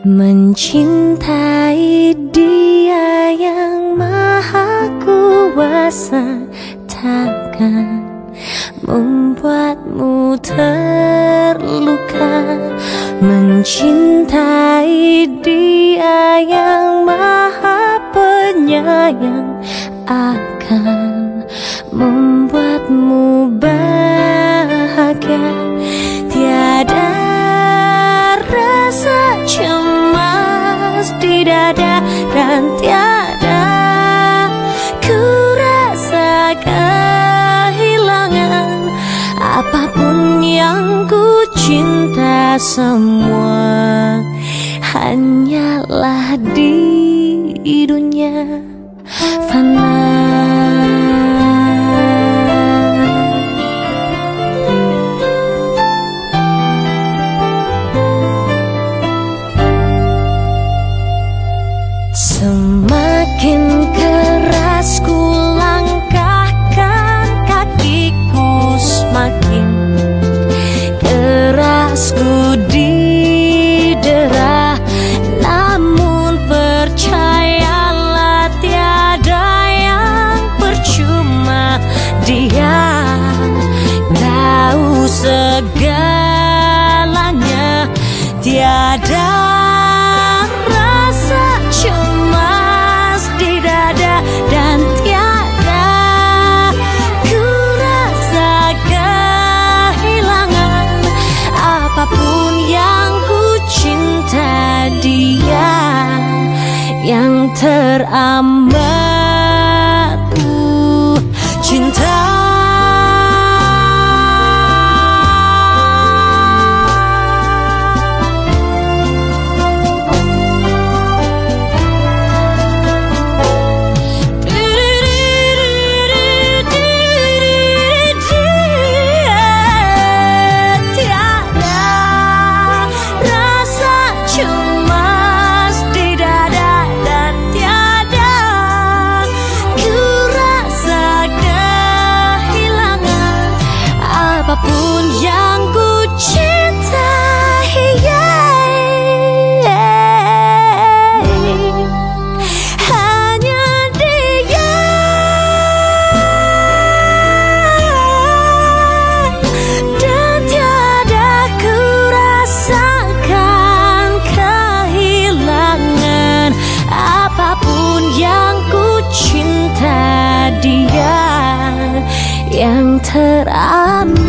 Mencintai dia yang maha kuasa Takkan membuatmu terluka. Mencintai dia yang maha penyayang Akan membuatmu dan tiada ku rasa kehilangan apa pun yang ku cinta semua hanyalah di dunia fana. Semakin keras ku langkahkan kakiku Semakin keras ku didera. Namun percayalah tiada yang percuma. Dia tahu segalanya. Tiada teramat yang teramat